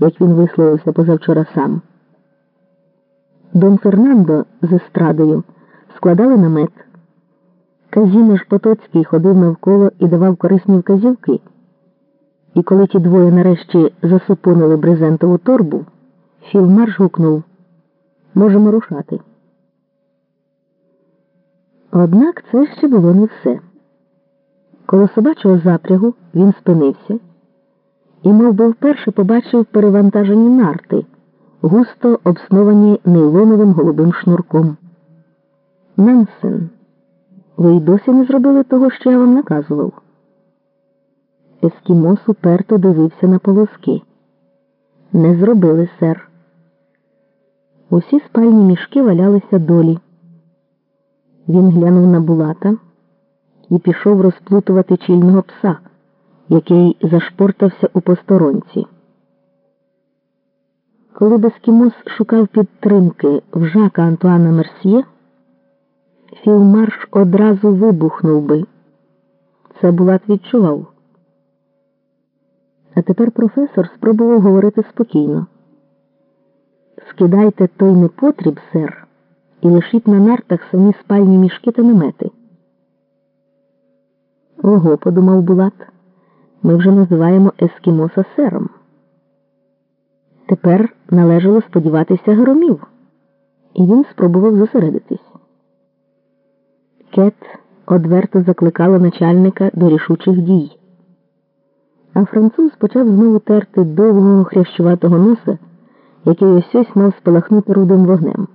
як він висловився позавчора сам. Дон Фернандо з естрадою складали намет. Казімеш Потоцький ходив навколо і давав корисні вказівки. І коли ті двоє нарешті засупонили брезентову торбу, Філмарш гукнув Можемо рушати. Однак це ще було не все. Коло собачого запрягу він спинився і, мов би, вперше побачив перевантажені нарти, густо обсновані нейлоновим голубим шнурком. Нансен, ви й досі не зробили того, що я вам наказував. Ескімос уперто дивився на полоски. Не зробили, сер. Усі спальні мішки валялися долі. Він глянув на Булата і пішов розплутувати чільного пса, який зашпортався у посторонці. Коли б ескімос шукав підтримки в Жака Антуана Мерсьє, Філ Марш одразу вибухнув би. Це Булат відчував. А тепер професор спробував говорити спокійно. Скидайте той непотріб, сер, і лишіть на нартах самі спальні мішки та намети. Ого, подумав Булат, ми вже називаємо Ескімоса сером. Тепер належало сподіватися громів, і він спробував зосередитись. Кет одверто закликала начальника до рішучих дій. А француз почав знову терти довгого хрящуватого носа, який ось ось мав спалахнути рудим вогнем.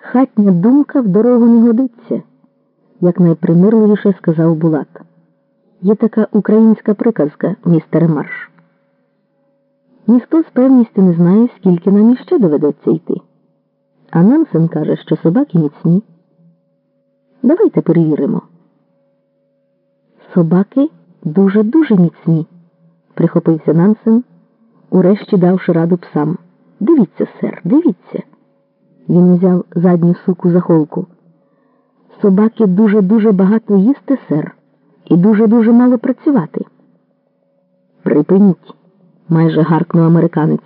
Хатня думка в дорогу не годиться, як найпримирливіше сказав Булат. Є така українська приказка, містере Марш. Ніхто з певністю не знає, скільки нам іще доведеться йти. А Нансен каже, що собаки міцні. Давайте перевіримо. Собаки дуже-дуже міцні, прихопився Нансен, урешті давши раду псам. Дивіться, сер, дивіться. Він взяв задню суку за холку. Собаки дуже-дуже багато їсти, сер, і дуже-дуже мало працювати. Припиніть, майже гаркнув американець.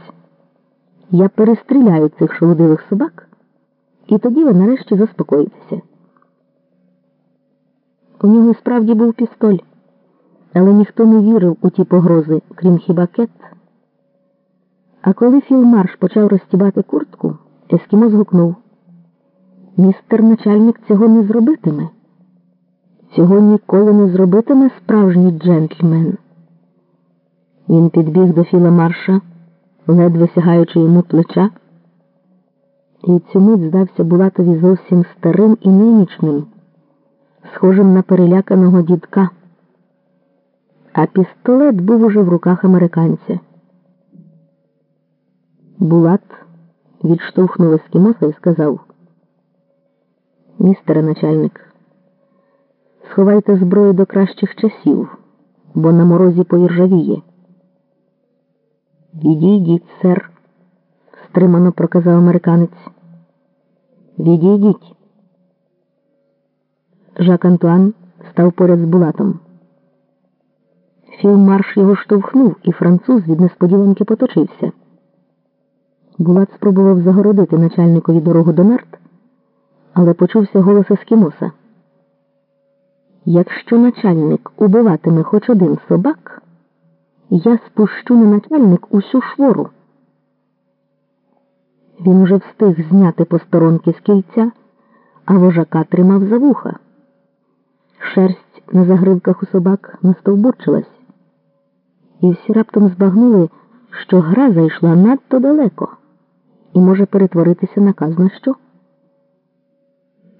Я перестріляю цих шолодивих собак, і тоді ви нарешті заспокоїтеся. У нього справді був пістоль, але ніхто не вірив у ті погрози, крім хіба Кет. А коли Філ Марш почав розстібати куртку, ескімос гукнув. Містер начальник цього не зробитиме. Цього ніколи не зробитиме справжній джентльмен. Він підбіг до Філа Марша, ледве сягаючи йому плеча, і цю мить здався Булатові зовсім старим і немічним, схожим на переляканого дідка. А пістолет був уже в руках американця. Булат відштовхнув ескімоса і сказав Містере начальник, сховайте зброю до кращих часів, бо на морозі поіржавіє. Відійдіть, сер, стримано проказав американець. Відійдіть. Жак Антуан став поряд з Булатом. Філмарш його штовхнув, і француз від несподіванки поточився. Булат спробував загородити начальникові дорогу до нарт, але почувся голос Ескімоса. Якщо начальник убиватиме хоч один собак, я спущу на начальник усю швору. Він уже встиг зняти посторонки з кільця, а вожака тримав за вуха. Шерсть на загривках у собак настовбурчилась, і всі раптом збагнули, що гра зайшла надто далеко і може перетворитися на що.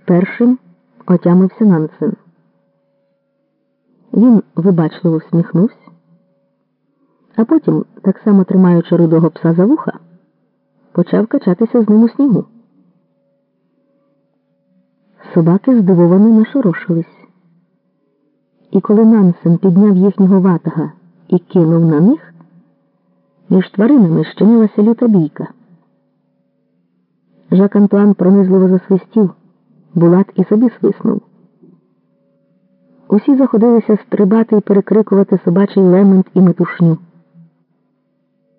Першим отямився Нансен. Він вибачливо всміхнувся, а потім, так само тримаючи рудого пса за вуха, почав качатися з ним у снігу. Собаки здивовано нашорошились. І коли Нансен підняв їхнього ватага і кинув на них, між тваринами щинилася люта бійка. Жак Антуан пронизливо засвистів, Булат і собі свиснув. Усі заходилися стрибати і перекрикувати собачий лемент і метушню.